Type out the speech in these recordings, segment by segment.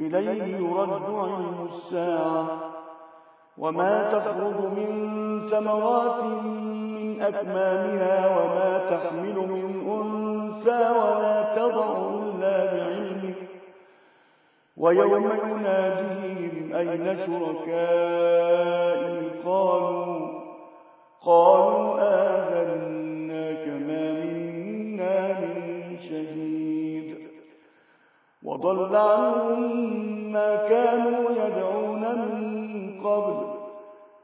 إليه يرد علم الساعة. وما تخرج من ثمرات من أكمامها وما تحمل من أنثى ولا تضع إلا بعلمه ويوم يناديهم أين شركائي؟ قالوا قالوا آذنا كما منا من شهيد. وضل عنهم ما كانوا يدعون من قبل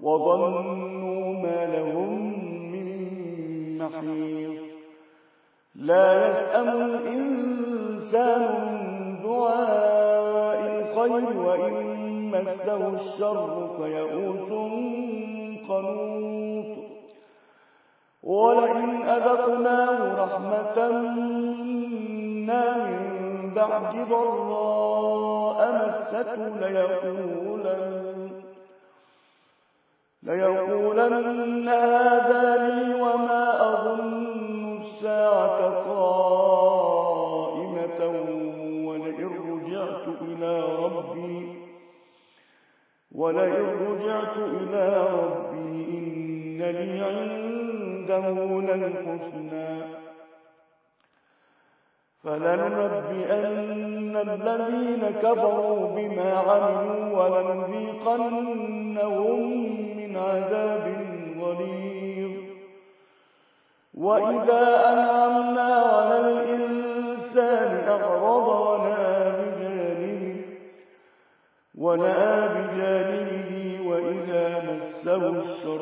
وظنوا ما لهم من محيص. لا يسأم الإنسان دعاء الخير وإن مسه الشر فيئوس قنوط. ولئن أذقناه رحمة منا من بعد ضراء مسته ليقولن ليقولن هذا لي وما أظن الساعة قائمة ولئن رجعت إلى ربي ولئن رجعت إلى ربي إن لي عنده للحسنى. فلننبئن الذين كفروا بما عملوا ولنذيقنهم من عذاب غليظ. وإذا أنعمنا على الإنسان أعرض ونأى بجانبه ونأى بجانبه وإذا مسه الشر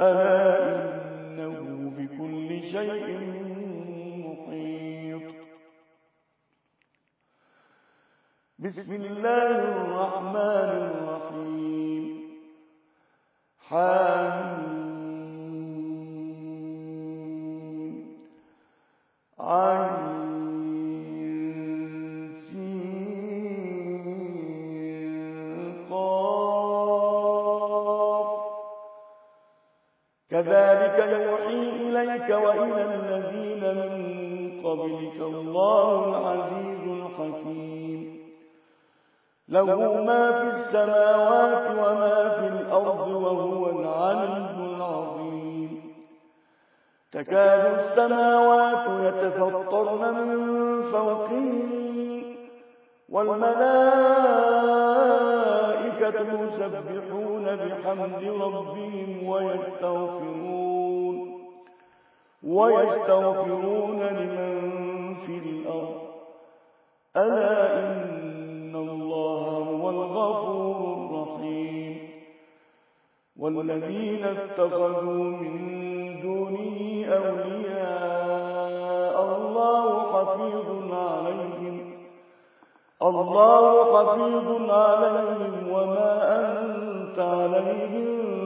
ألا إنه بكل شيء محيط بسم الله الرحمن الرحيم حميم عين وإلى الذين من قبلك الله العزيز الحكيم. له ما في السماوات وما في الأرض وهو العلي العظيم. تكاد السماوات يتفطرن من فوقهم والملائكة يسبحون بحمد ربهم ويستغفرون. ويستغفرون لمن في الأرض. ألا إن الله هو الغفور الرحيم. والذين اتخذوا من دونه أولياء الله حفيظ عليهم. الله حفيظ عليهم. وما أنت عليهم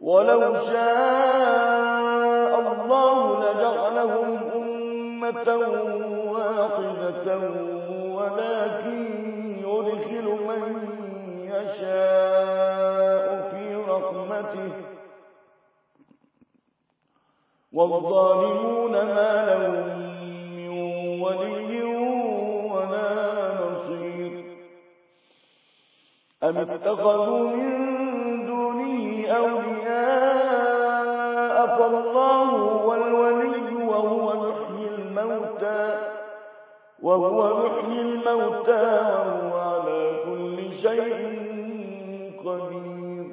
ولو شاء الله لجعلهم أمة واحدة ولكن يدخل من يشاء في رحمته. والظالمون ما لهم أم اتخذوا من أولياء فالله هو الولي وهو يحيي الموتى وهو يحيي الموتى وهو على كل شيء قدير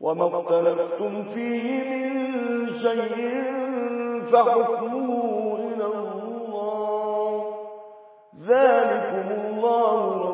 وما اختلفتم فيه من شيء فحكمه إلى الله ذلكم الله ربي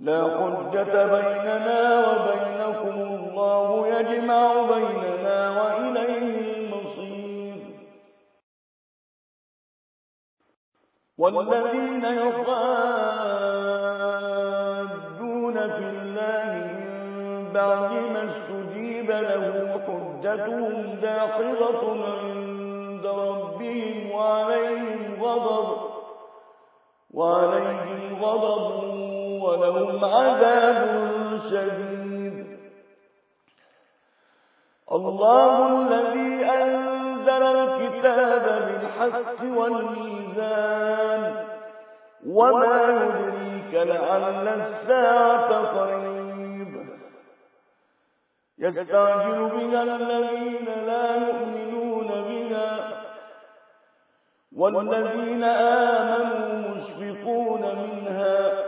لا حجة بيننا وبينكم الله يجمع بيننا وإليه المصير. والذين يقادون في الله من بعد ما استجيب له حجتهم داخلة عند ربهم وعليهم غضب وعليهم غضب ولهم عذاب شديد. الله الذي أنزل الكتاب بالحق والميزان وما يدريك لعل الساعة قريب. يستعجل بها الذين لا يؤمنون بها والذين آمنوا مشفقون منها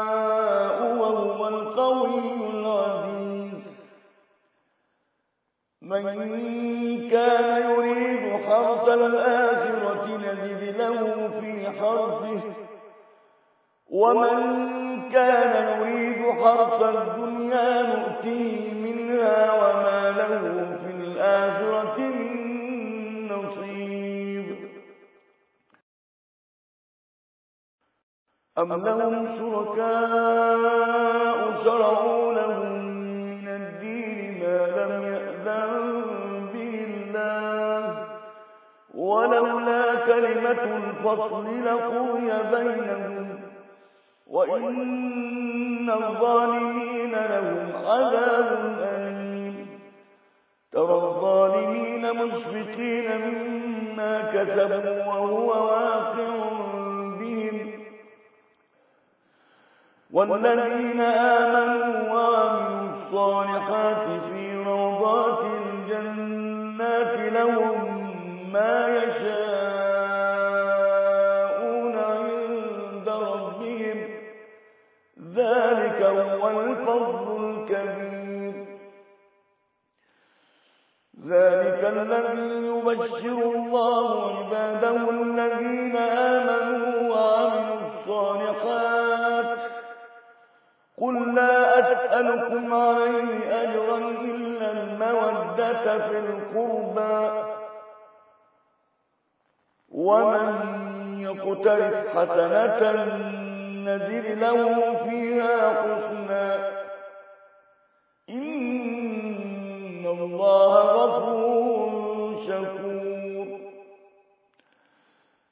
من كان يريد حرث الآخرة نزد له في حرثه. ومن كان يريد حرث الدنيا نؤتيه منها وما له في الآخرة من نصيب. أم لهم شركاء شرعوا كلمة الفصل لقضي بينهم وإن الظالمين لهم عذاب أليم. ترى الظالمين مشفقين مما كسبوا وهو واقع بهم. والذين آمنوا وعملوا الصالحات في روضات الجنات لهم ما يشاءون ذلك الذي يبشر الله عباده الذين آمنوا وعملوا الصالحات. قل لا أسألكم عليه أجرا إلا المودة في القربى. ومن يقترف حسنة نزل له فيها حسنا. إن الله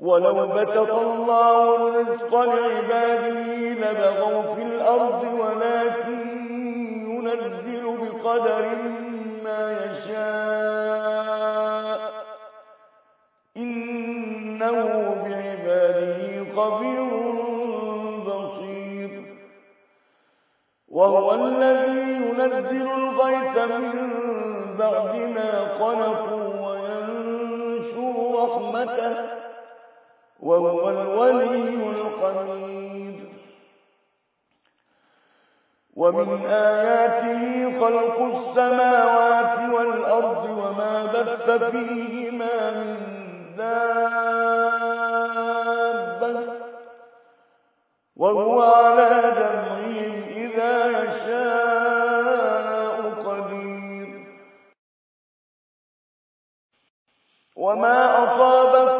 ولو بسط الله الرزق لعباده لبغوا في الأرض ولكن ينزل بقدر ما يشاء. إنه بعباده خبير بصير. وهو الذي ينزل الغيث من بعد ما قنطوا وينشر رحمته. وهو الولي الحميد ومن آياته خلق السماوات والأرض وما بث فيهما من دابة. وهو على جمعهم إذا يشاء قدير. وما أصابكم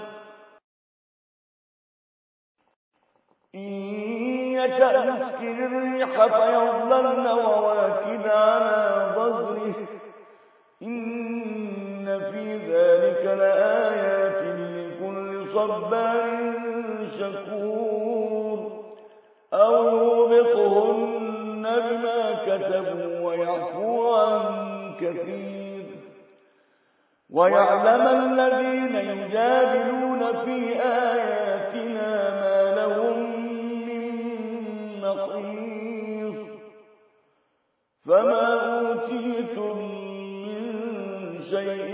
يشأ يسكن الريح فيظللن رواكد على ظهره. إن في ذلك لآيات لكل صبار شكور. أو يوبقهن بما كسبوا ويعفو عن كثير. ويعلم الذين يجادلون في آياتنا ما لهم نقيص فما أوتيتم من شيء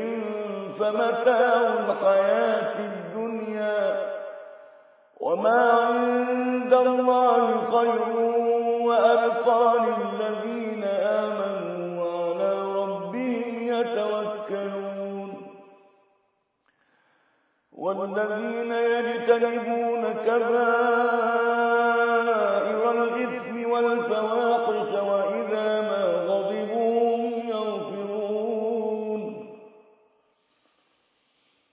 فمتاع الحياة الدنيا وما عند الله خير وأبقى للذين آمنوا وعلى ربهم يتوكلون. والذين يجتنبون كبائر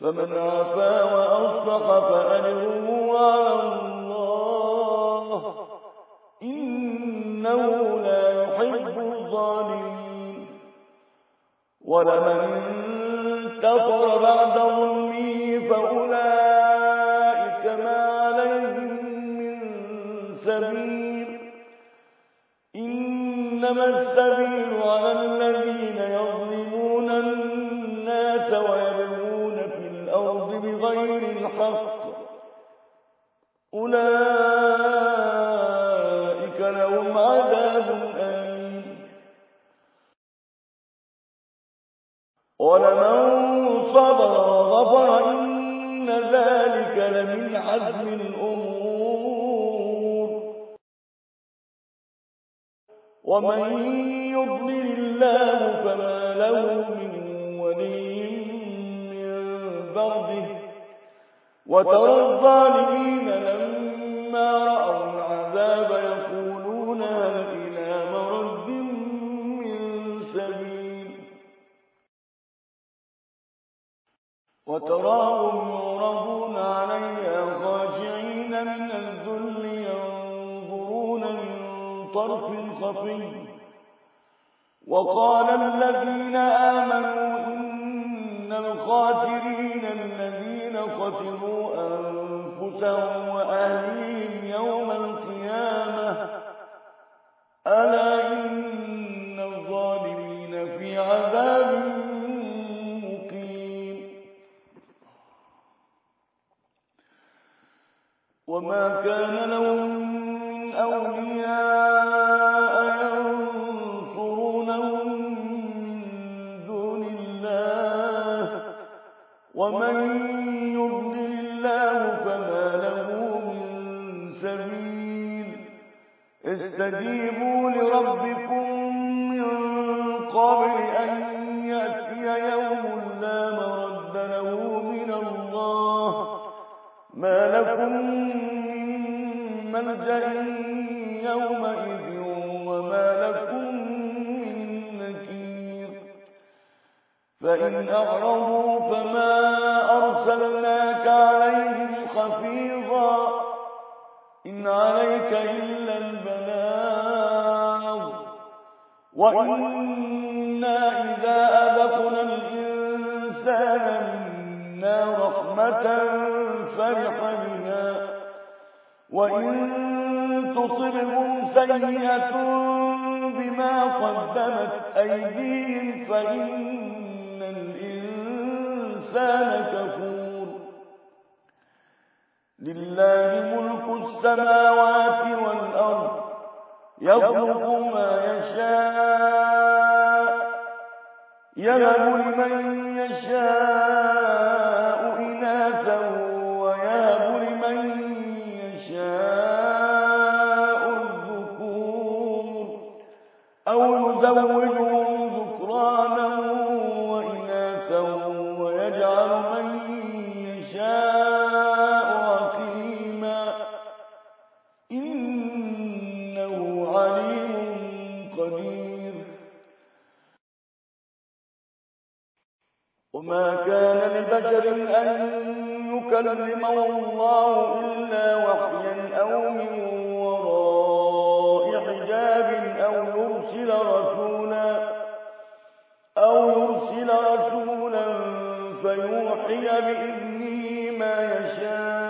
فمن عفا وأصلح فأجره على الله. إنه لا يحب الظالمين. ولمن انتصر ومن يضلل الله فما له من سبيل استجيبوا لربكم من قبل أن يأتي يوم لا مرد له من الله ما لكم من ملجأ يومئذ فإن فما أرسلناك عليهم إن عليك إلا البلاغ. وإنا إذا أذقنا الإنسان منا رحمة فرح بها. وإن تصبهم سيئة بما قدمت أيديهم فإن الإنسان كفور. لله ملك السماوات والأرض يخلق ما يشاء يهب لمن يشاء. لبشر أن يكلمه الله إلا وحيا أو من وراء حجاب أو يرسل رسولا أو يرسل رسولا فيوحي بإذنه ما يشاء.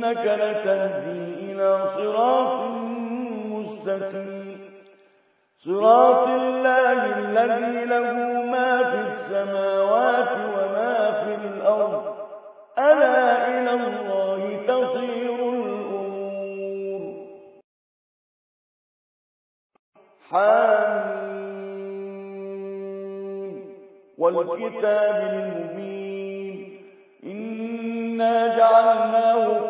وإنك لتهدي إلى صراط مستقيم. صراط الله الذي له ما في السماوات وما في الأرض. ألا إلى الله تصير الأمور. حامين والكتاب المبين. إنا جعلناه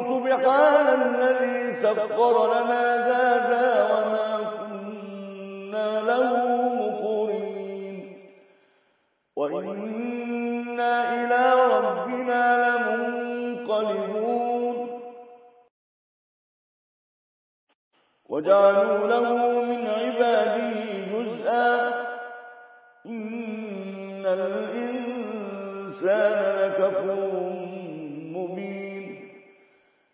سبحان الذي سخر لنا هذا وما كنا له مقرين وإنا إلى ربنا لمنقلبون. وجعلوا له من عباده جزءا. إن الإنسان لكفور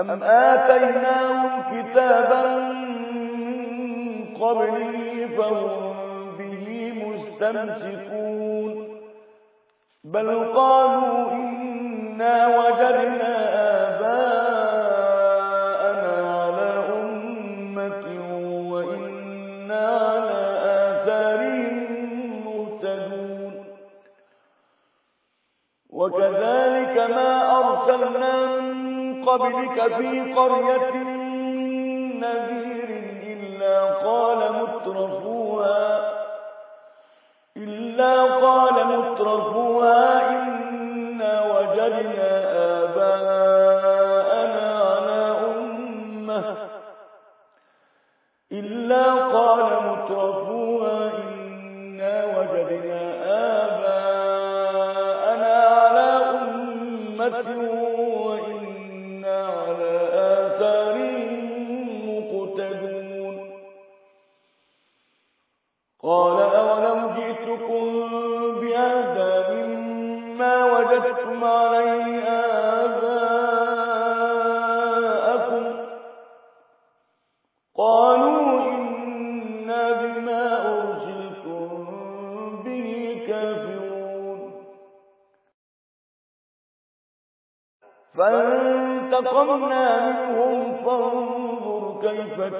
أم آتيناهم كتابا قبلي فهم به مستمسكون. بل قالوا إنا وجدنا آباءنا على أمة وإنا على آثارهم مهتدون. وكذلك ما أرسلنا من قبلك في قرية نذير إلا قال مترفوها إلا قال مترفوها إنا وجدنا آباءنا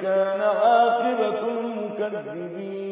كيف كان عاقبة المكذبين.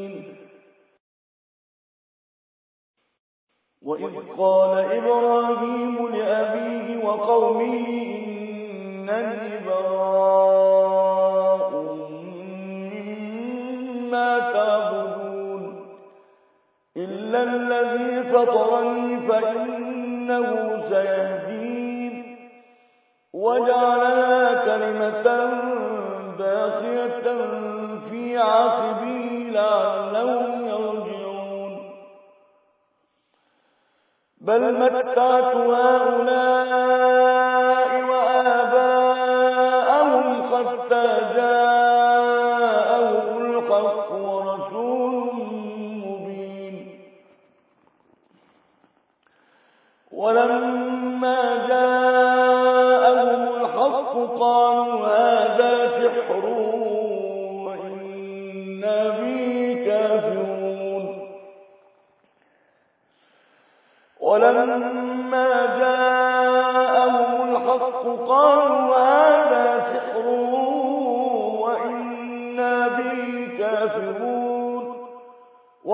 ولما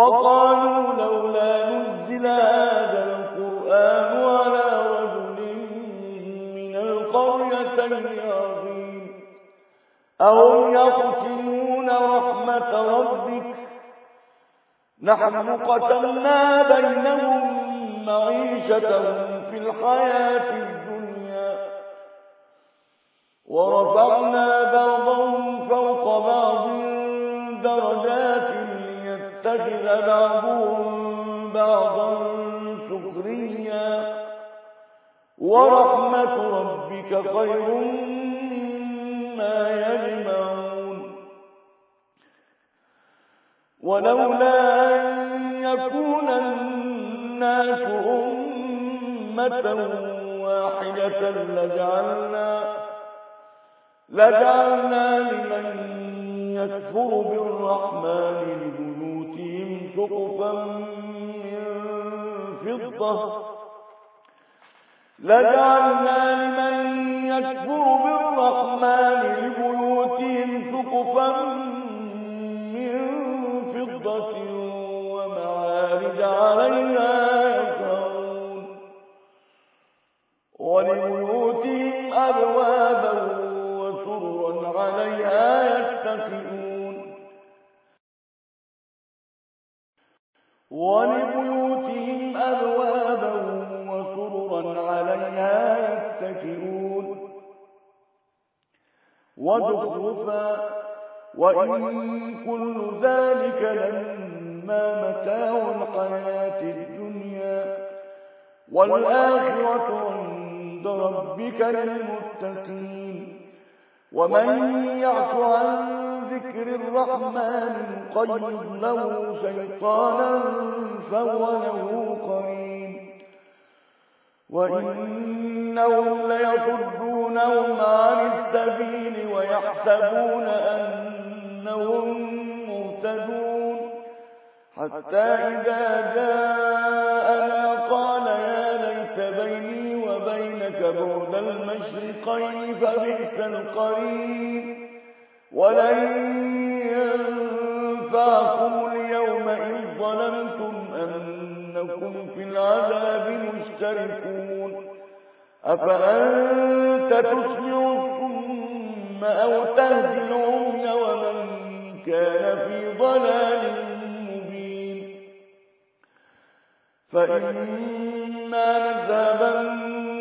وقالوا لولا نزل هذا القرآن على رجل من القريتين عظيم أهم يقسمون رحمة ربك؟ نحن قتلنا بينهم معيشتهم في الحياة الدنيا. ورفعنا بعضهم ليتخذ بعضهم بعضا سخريا. ورحمة ربك خير مما يجمعون. ولولا أن يكون الناس أمة واحدة لجعلنا لجعلنا لمن يكفر بالرحمن لبيوتهم سقفا من فضة لجعلنا لمن يكفر بالرحمن لبيوتهم سقفا للمتقين. ومن يعش عن ذكر الرحمن نقيض له شيطانا فهو له قرين. وإنهم ليصدونهم عن السبيل ويحسبون أنهم مهتدون. حتى إذا جاءنا قال بعد المشرقين فبئس القرين ولن ينفعكم اليوم إذ ظلمتم أنكم في العذاب مشتركون. مشتركون أفأنت تسمع الصم أو تهدي العمي ومن كان في ضلال مبين. فإما نذهبن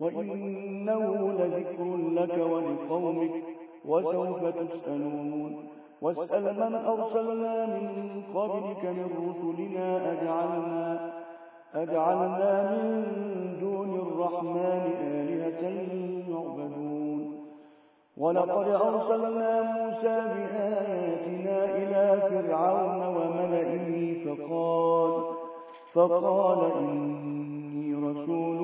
وإنه لذكر لك ولقومك وسوف تسألون. واسأل من أرسلنا من قبلك من رسلنا أجعلنا, أجعلنا من دون الرحمن آلهة يعبدون. ولقد أرسلنا موسى بآياتنا إلى فرعون وملئه فقال فقال إني رسول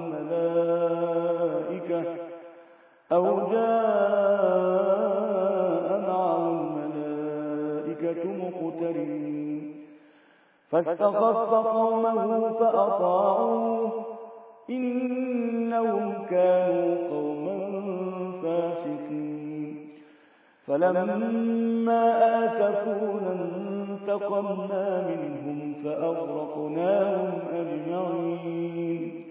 أو جاء معه الملائكة مقترنين. فاستخف قومه فأطاعوه. إنهم كانوا قوما فاسقين. فلما آسفونا انتقمنا منهم فأغرقناهم أجمعين.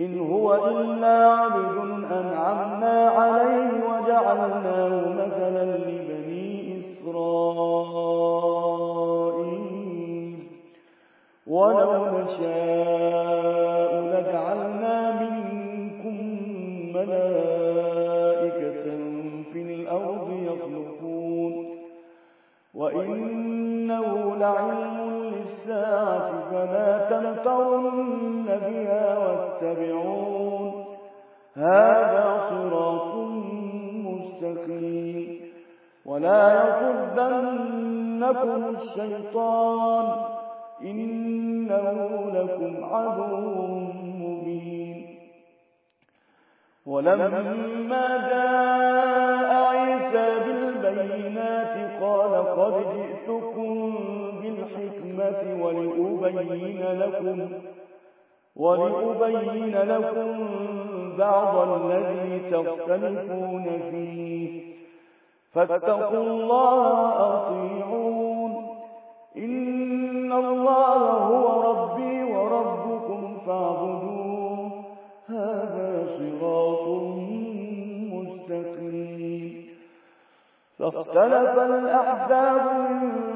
إن هو إلا عبد أنعمنا عليه وجعلناه مثلا لبني إسرائيل. ولو نشاء لجعلنا منكم ملائكة في الأرض يخلقون. وإنه لعلم للساعة فلا تمترن بها واتبعون. هذا صراط مستقيم. ولا يصدنكم الشيطان إنه لكم عدو مبين. ولما جاء عيسى بالبينات قال قد جئتكم بالحكمة ولأبين لكم ولأبين لكم بعض الذي تختلفون فيه. فاتقوا الله أطيعون إن الله هو ربي وربكم فاعبدوه. هذا صراط مستقيم. فاختلف الأحزاب من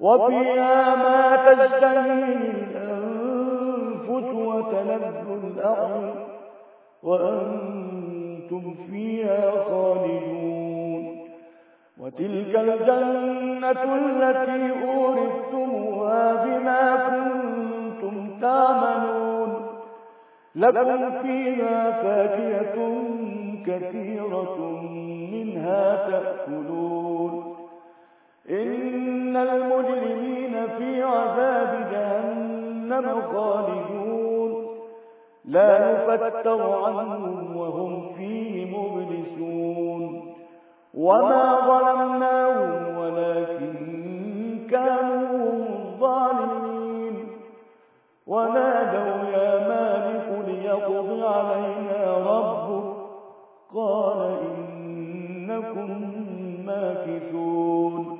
وفيها ما تشتهي الأنفس وتلذ الأعين وأنتم فيها خالدون. وتلك الجنة التي أورثتموها بما كنتم تعملون. لكم فيها فاكهة كثيرة منها تأكلون. إن المجرمين في عذاب جهنم خالدون. لا يفتر عنهم وهم فيه مبلسون. وما ظلمناهم ولكن كانوا الظالمين ونادوا يا مالك ليقضي علينا ربك. قال إنكم ماكثون.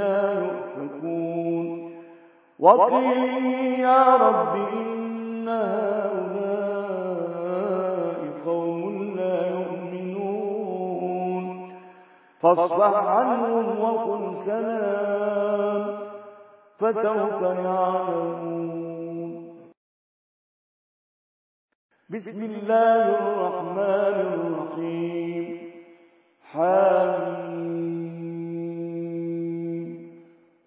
فأنا يؤفكون. وقيل يا رب إن هؤلاء قوم لا يؤمنون. فاصفح عنهم وقل سلام فسوف يعلمون. بسم الله الرحمن الرحيم. حميم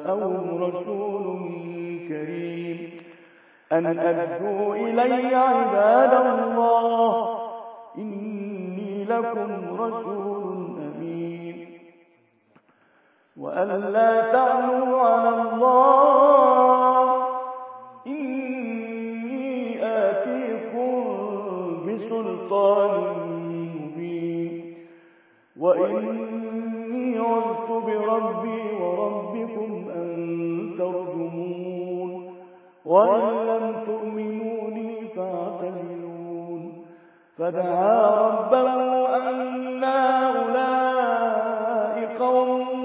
وجاءهم رسول كريم. أن أدوا إلي عباد الله إني لكم رسول وأن لا تعلوا على الله إني آتيكم بسلطان مبين. وإني عذت بربي وربكم أن ترجمون. وإن لم تؤمنوني فاعتزلون. فدعا ربه أن هؤلاء قوم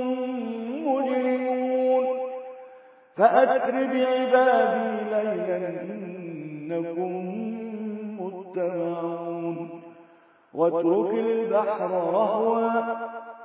فأسر بعبادي ليلا إنكم متبعون. واترك البحر رهوا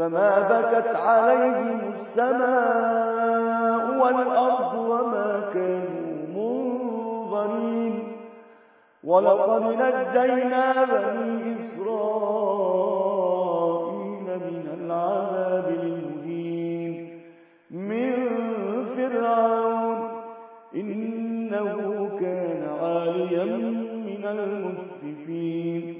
فما بكت عليهم السماء والأرض وما كانوا منظرين. ولقد نجينا بني إسرائيل من العذاب فرعون إنه كان عاليا من المسرفين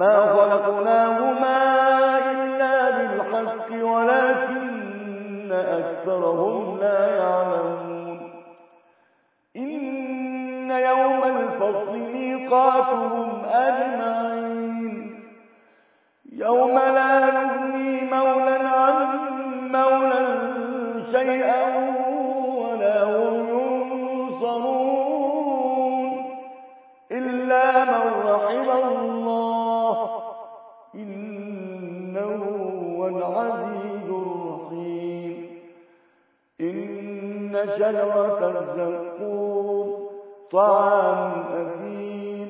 ما خلقناهما إلا بالحق ولكن أكثرهم لا يعلمون. إن يوم الفصل ميقاتهم أجمعين. يوم لا يغني مولا عن مولا شيئا. شجرة الزقوم طعام أثيم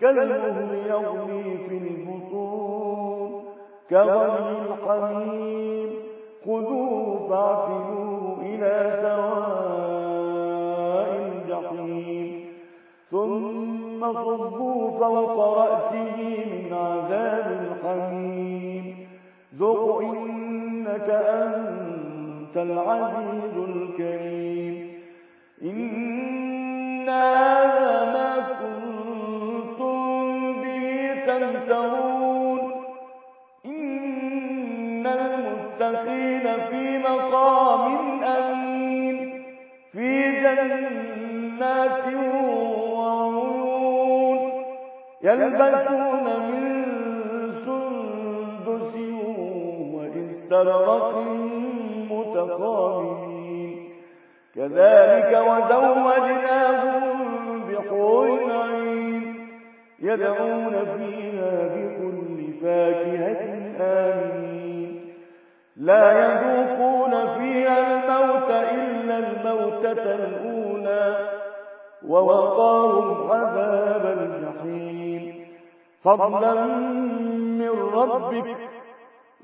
كالمهل يغلي في البطون كغلي الحميم خذوه فاعتلوه إلى سواء الجحيم. ثم صبوا فوق رأسه من عذاب الحميم. ذق إنك أنت العزيز الكريم. إن هذا ما كنتم به تمترون. إن المتقين في مقام أمين. في جنات وعيون. يلبسون من سندس واستبرق متقابلين كذلك وزوجناهم بحور عين. يدعون فيها بكل فاكهة آمين لا يذوقون فيها الموت إلا الموتة الأولى. ووقاهم عذاب الجحيم. فضلا من ربك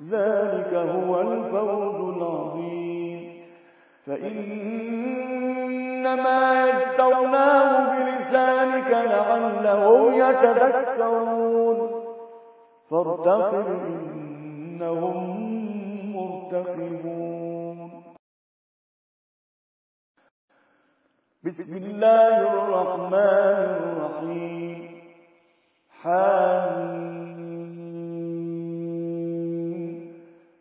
ذلك هو الفوز العظيم. فإنما يسترناه بلسانك لعلهم يتذكرون. فارتقب إنهم مرتقبون. بسم الله الرحمن الرحيم. حميم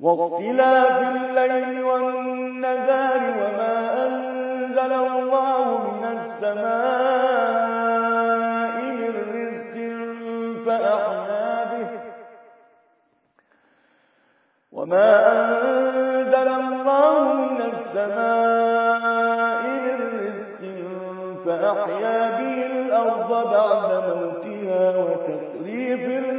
واختلاف الليل والنهار وما أنزل الله من السماء من رزق فأحيا به. وما أنزل الله من السماء من رزق فأحيا به الأرض بعد موتها وتسريف الرياح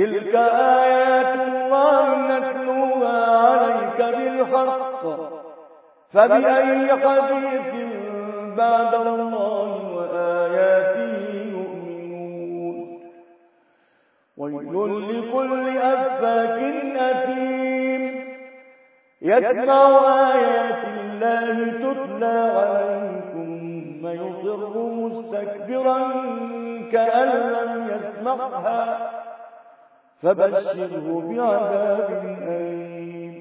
تلك آيات الله نتلوها عليك بالحق. فبأي حديث بعد الله وآياته يؤمنون. ويل لكل أفاك أثيم. يسمع آيات الله تتلى عليه ثم يصر مستكبرا كأن لم يسمعها. فبشره بعذاب أليم.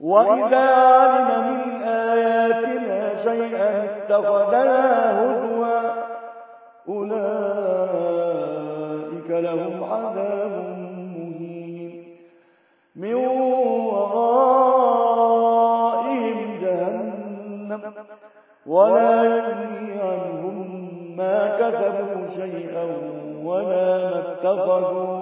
وإذا علم من آياتنا شيئا اتخذها هدوا أولئك لهم عذاب مهين. من ورائهم جهنم ولا يغني عنهم ما كسبوا شيئا ولا ما اتخذوا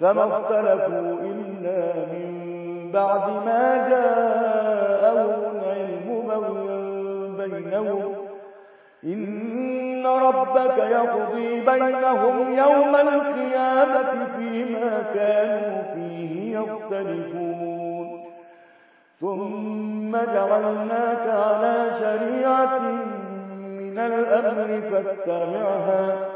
فما اختلفوا إلا من بعد ما جاءهم العلم بغيا بينهم. إن ربك يقضي بينهم يوم القيامة فيما كانوا فيه يختلفون. ثم جعلناك على شريعة من الأمر فاتبعها.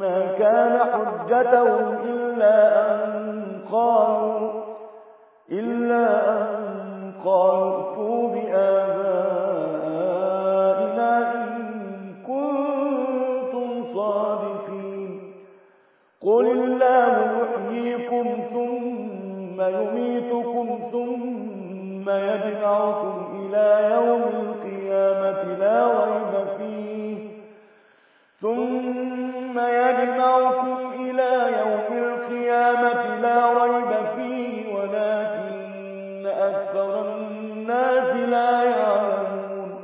ما كان حجتهم إلا أن قالوا إلا أن قالوا ائتوا بآبائنا إن كنتم صادقين. قل الله يحييكم ثم يميتكم ثم يجمعكم ثم يجمعكم إلى يوم القيامة لا ريب فيه ولكن أكثر الناس لا يعلمون.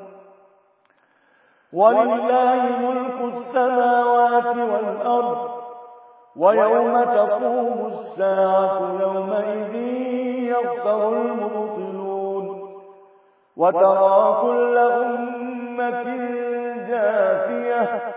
ولله ملك السماوات والأرض ويوم تقوم الساعة يومئذ يغفر المبطلون. وترى كل أمة جاثية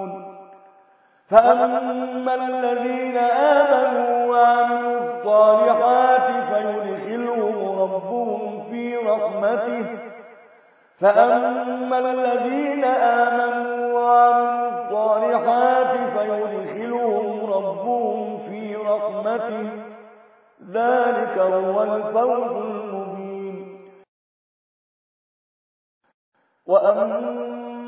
فأما الذين آمنوا وعملوا الصالحات فيدخلهم ربهم في رحمته فأما الذين آمنوا وعملوا الصالحات فيدخلهم ربهم في رحمته ذلك هو الفوز المبين وأما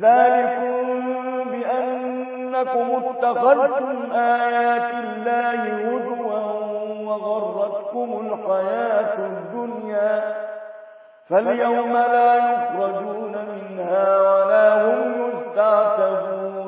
ذلكم بأنكم اتخذتم آيات الله هدوا وغرتكم الحياة الدنيا فاليوم لا يخرجون منها ولا هم يستعتبون.